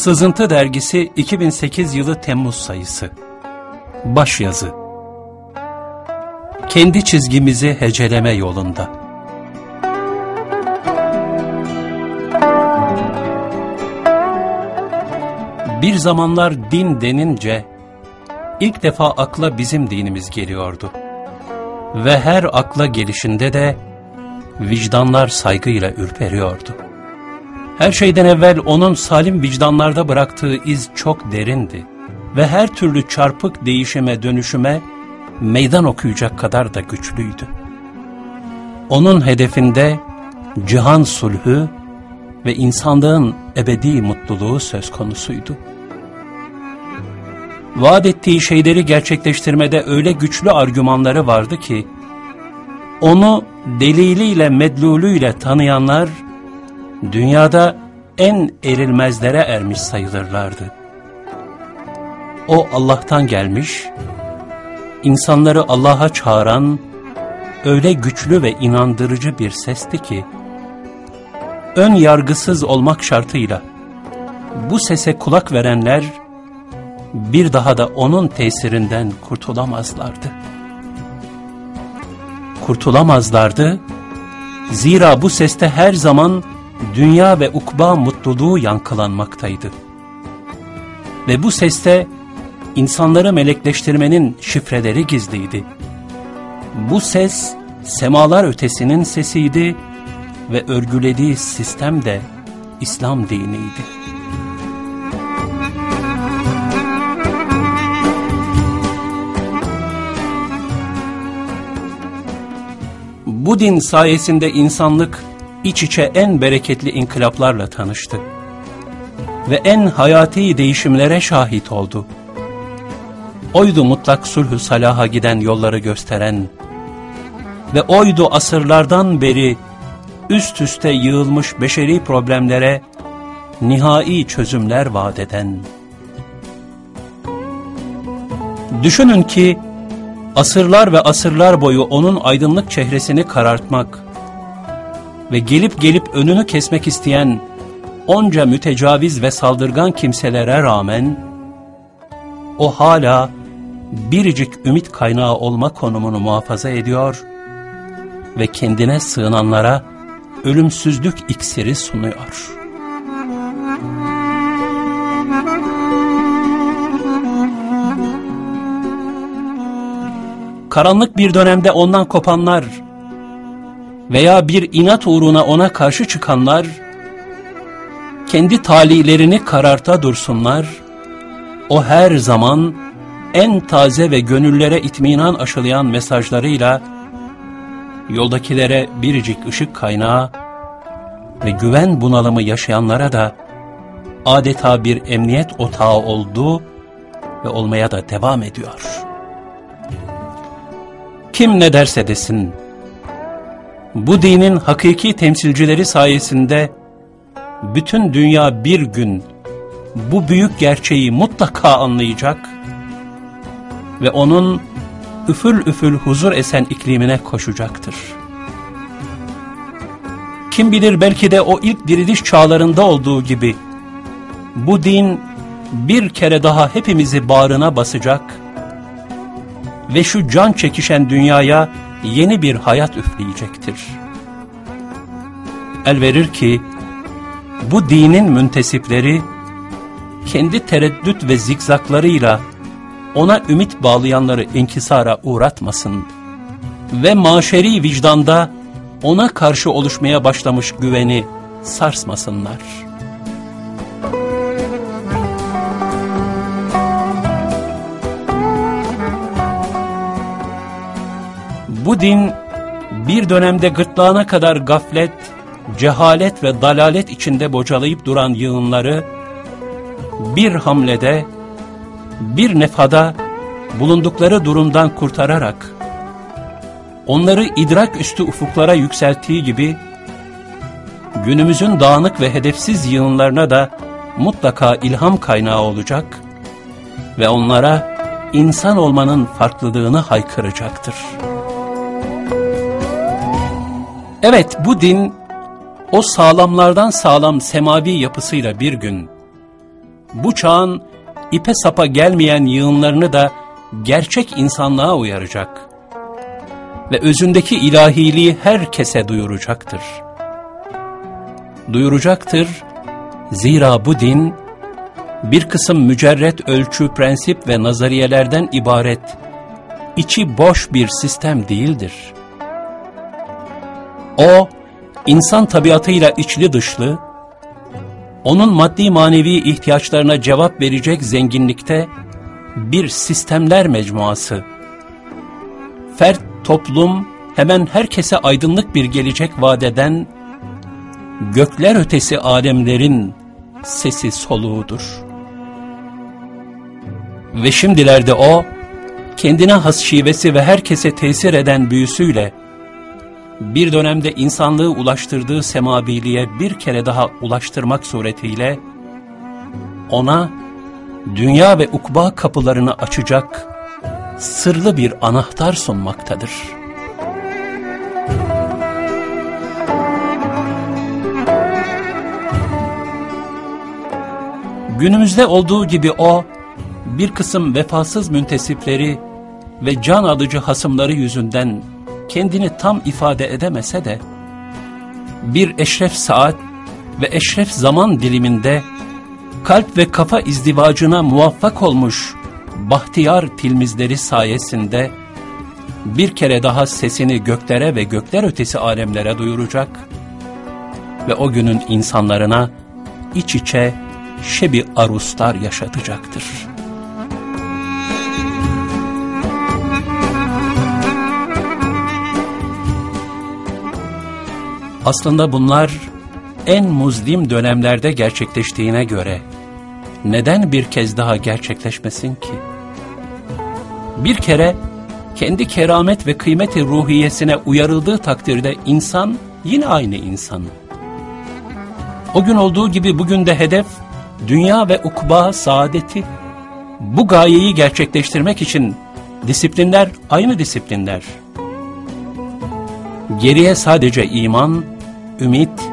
Sızıntı Dergisi 2008 yılı Temmuz sayısı. Başyazı. Kendi çizgimizi heceleme yolunda. Bir zamanlar din denince ilk defa akla bizim dinimiz geliyordu. Ve her akla gelişinde de vicdanlar saygıyla ürperiyordu. Her şeyden evvel onun salim vicdanlarda bıraktığı iz çok derindi ve her türlü çarpık değişime dönüşüme meydan okuyacak kadar da güçlüydü. Onun hedefinde cihan sulhü ve insanlığın ebedi mutluluğu söz konusuydu. Vaat ettiği şeyleri gerçekleştirmede öyle güçlü argümanları vardı ki, onu deliliyle medlulüyle tanıyanlar, dünyada en erilmezlere ermiş sayılırlardı. O Allah'tan gelmiş, insanları Allah'a çağıran, öyle güçlü ve inandırıcı bir sesti ki, ön yargısız olmak şartıyla, bu sese kulak verenler, bir daha da onun tesirinden kurtulamazlardı. Kurtulamazlardı, zira bu seste her zaman dünya ve ukba mutluluğu yankılanmaktaydı. Ve bu seste insanları melekleştirmenin şifreleri gizliydi. Bu ses semalar ötesinin sesiydi ve örgülediği sistem de İslam diniydi. Bu din sayesinde insanlık iç içe en bereketli inkılaplarla tanıştı. Ve en hayati değişimlere şahit oldu. Oydu mutlak sulhü salaha giden yolları gösteren ve oydu asırlardan beri üst üste yığılmış beşeri problemlere nihai çözümler vaat eden. Düşünün ki asırlar ve asırlar boyu onun aydınlık çehresini karartmak ve gelip gelip önünü kesmek isteyen onca mütecaviz ve saldırgan kimselere rağmen o hala biricik ümit kaynağı olma konumunu muhafaza ediyor ve kendine sığınanlara ölümsüzlük iksiri sunuyor. Karanlık bir dönemde ondan kopanlar veya bir inat uğruna ona karşı çıkanlar, kendi talilerini kararta dursunlar, o her zaman en taze ve gönüllere itminan aşılayan mesajlarıyla, yoldakilere biricik ışık kaynağı ve güven bunalımı yaşayanlara da adeta bir emniyet otağı oldu ve olmaya da devam ediyor. Kim ne derse desin, bu dinin hakiki temsilcileri sayesinde bütün dünya bir gün bu büyük gerçeği mutlaka anlayacak ve onun üfül üfül huzur esen iklimine koşacaktır. Kim bilir belki de o ilk diriliş çağlarında olduğu gibi bu din bir kere daha hepimizi bağrına basacak ve şu can çekişen dünyaya yeni bir hayat üfleyecektir. El verir ki bu dinin müntesipleri kendi tereddüt ve zikzaklarıyla ona ümit bağlayanları inkisara uğratmasın ve maşeri vicdanda ona karşı oluşmaya başlamış güveni sarsmasınlar. Bu din bir dönemde gırtlağına kadar gaflet, cehalet ve dalalet içinde bocalayıp duran yığınları bir hamlede, bir nefada bulundukları durumdan kurtararak onları idrak üstü ufuklara yükselttiği gibi günümüzün dağınık ve hedefsiz yığınlarına da mutlaka ilham kaynağı olacak ve onlara insan olmanın farklılığını haykıracaktır. Evet bu din o sağlamlardan sağlam semavi yapısıyla bir gün bu çağın ipe sapa gelmeyen yığınlarını da gerçek insanlığa uyaracak ve özündeki ilahiliği herkese duyuracaktır. Duyuracaktır, zira bu din, bir kısım mücerret ölçü, prensip ve nazariyelerden ibaret, içi boş bir sistem değildir. O, insan tabiatıyla içli dışlı, onun maddi manevi ihtiyaçlarına cevap verecek zenginlikte bir sistemler mecmuası. Fert, toplum, hemen herkese aydınlık bir gelecek vadeden, gökler ötesi alemlerin sesi soluğudur. Ve şimdilerde o, kendine has şivesi ve herkese tesir eden büyüsüyle, bir dönemde insanlığı ulaştırdığı semabiliğe bir kere daha ulaştırmak suretiyle, ona dünya ve ukba kapılarını açacak sırlı bir anahtar sunmaktadır. Günümüzde olduğu gibi o, bir kısım vefasız müntesipleri ve can alıcı hasımları yüzünden kendini tam ifade edemese de, bir eşref saat ve eşref zaman diliminde kalp ve kafa izdivacına muvaffak olmuş bahtiyar tilmizleri sayesinde bir kere daha sesini göklere ve gökler ötesi alemlere duyuracak ve o günün insanlarına iç içe şebi aruslar yaşatacaktır. Aslında bunlar en muzlim dönemlerde gerçekleştiğine göre neden bir kez daha gerçekleşmesin ki? Bir kere kendi keramet ve kıymeti ruhiyesine uyarıldığı takdirde insan yine aynı insan. O gün olduğu gibi bugün de hedef dünya ve ukba saadeti. Bu gayeyi gerçekleştirmek için disiplinler aynı disiplinler. Geriye sadece iman, ümit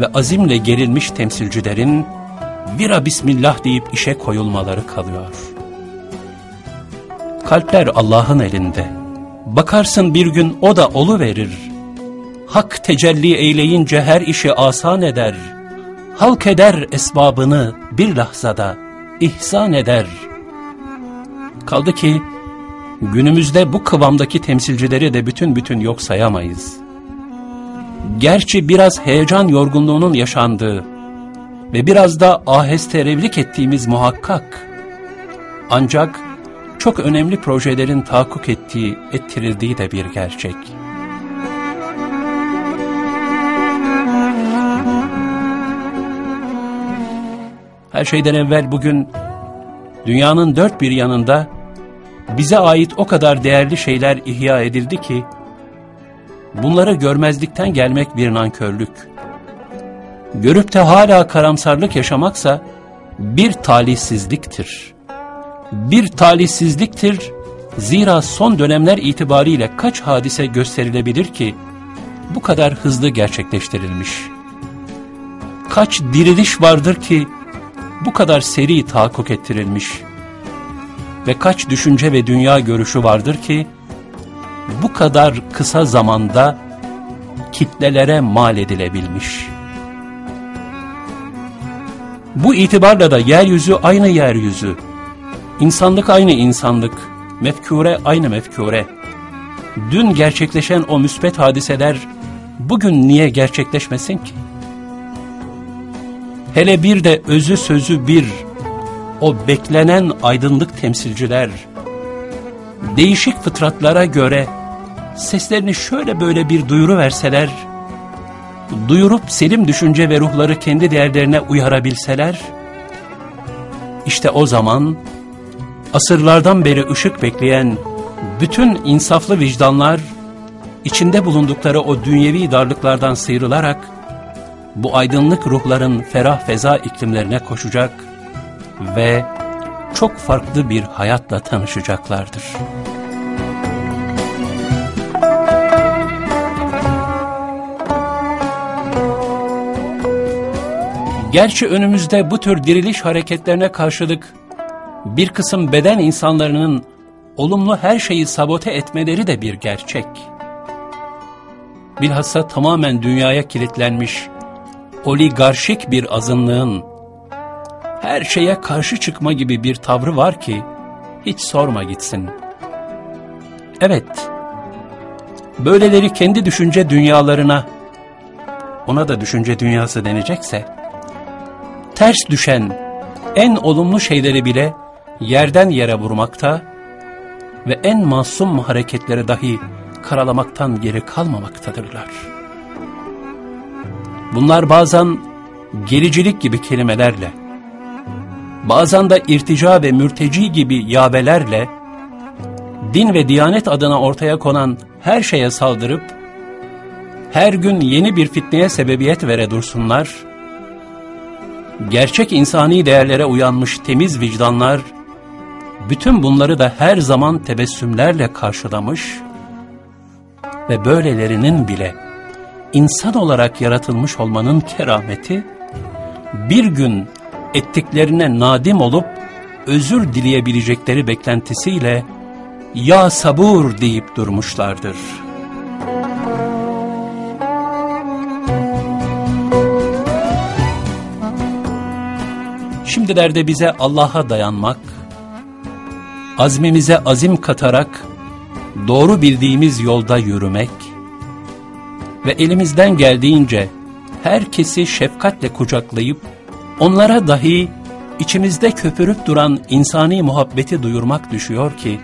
ve azimle gerilmiş temsilcilerin vira bismillah deyip işe koyulmaları kalıyor. Kalpler Allah'ın elinde. Bakarsın bir gün o da olu verir. Hak tecelli eyleyince her işi asan eder. Halk eder esbabını bir lahzada ihsan eder. Kaldı ki günümüzde bu kıvamdaki temsilcileri de bütün bütün yok sayamayız. Gerçi biraz heyecan yorgunluğunun yaşandığı ve biraz da aheste revlik ettiğimiz muhakkak. Ancak çok önemli projelerin tahakkuk ettiği, ettirildiği de bir gerçek. Her şeyden evvel bugün dünyanın dört bir yanında bize ait o kadar değerli şeyler ihya edildi ki, bunları görmezlikten gelmek bir nankörlük görüp de hala karamsarlık yaşamaksa bir talihsizliktir. Bir talihsizliktir, zira son dönemler itibariyle kaç hadise gösterilebilir ki bu kadar hızlı gerçekleştirilmiş. Kaç diriliş vardır ki bu kadar seri tahakkuk ettirilmiş. Ve kaç düşünce ve dünya görüşü vardır ki bu kadar kısa zamanda kitlelere mal edilebilmiş.'' Bu itibarla da yeryüzü aynı yeryüzü, insanlık aynı insanlık, mefkure aynı mefkure. Dün gerçekleşen o müspet hadiseler bugün niye gerçekleşmesin ki? Hele bir de özü sözü bir, o beklenen aydınlık temsilciler, değişik fıtratlara göre seslerini şöyle böyle bir duyuru verseler, duyurup selim düşünce ve ruhları kendi değerlerine uyarabilseler, işte o zaman asırlardan beri ışık bekleyen bütün insaflı vicdanlar, içinde bulundukları o dünyevi darlıklardan sıyrılarak, bu aydınlık ruhların ferah feza iklimlerine koşacak ve çok farklı bir hayatla tanışacaklardır. Gerçi önümüzde bu tür diriliş hareketlerine karşılık bir kısım beden insanlarının olumlu her şeyi sabote etmeleri de bir gerçek. Bilhassa tamamen dünyaya kilitlenmiş oligarşik bir azınlığın her şeye karşı çıkma gibi bir tavrı var ki hiç sorma gitsin. Evet, böyleleri kendi düşünce dünyalarına, ona da düşünce dünyası denecekse, ters düşen en olumlu şeyleri bile yerden yere vurmakta ve en masum hareketleri dahi karalamaktan geri kalmamaktadırlar. Bunlar bazen gericilik gibi kelimelerle, bazen de irtica ve mürteci gibi yavelerle, din ve diyanet adına ortaya konan her şeye saldırıp, her gün yeni bir fitneye sebebiyet vere dursunlar, gerçek insani değerlere uyanmış temiz vicdanlar, bütün bunları da her zaman tebessümlerle karşılamış ve böylelerinin bile insan olarak yaratılmış olmanın kerameti, bir gün ettiklerine nadim olup özür dileyebilecekleri beklentisiyle ya sabur deyip durmuşlardır. Şimdilerde bize Allah'a dayanmak, azmimize azim katarak doğru bildiğimiz yolda yürümek ve elimizden geldiğince herkesi şefkatle kucaklayıp onlara dahi içimizde köpürüp duran insani muhabbeti duyurmak düşüyor ki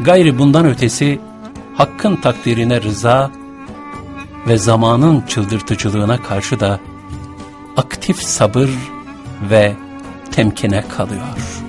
gayri bundan ötesi hakkın takdirine rıza ve zamanın çıldırtıcılığına karşı da aktif sabır ve temkine kalıyor.''